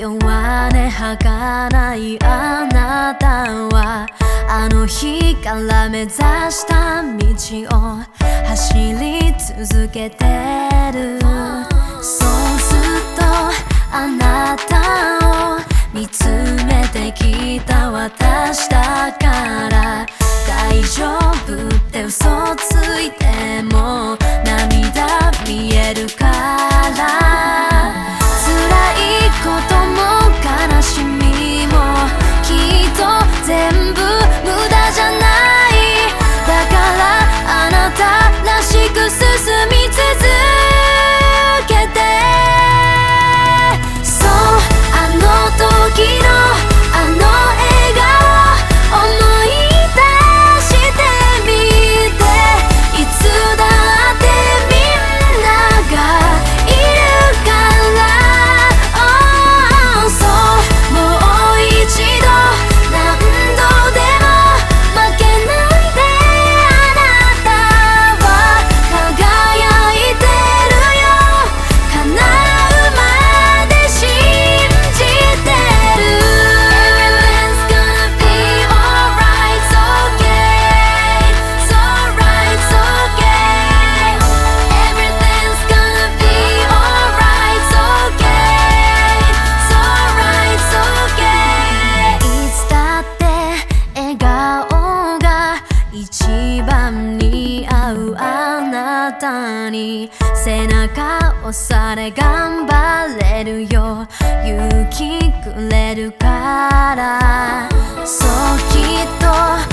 弱音吐かないあなたはあの日から目指した道を走り続けてる。そうするとあなたを見つめてきた私だから。背中押され頑張れるよ。勇気くれるから。そうきっと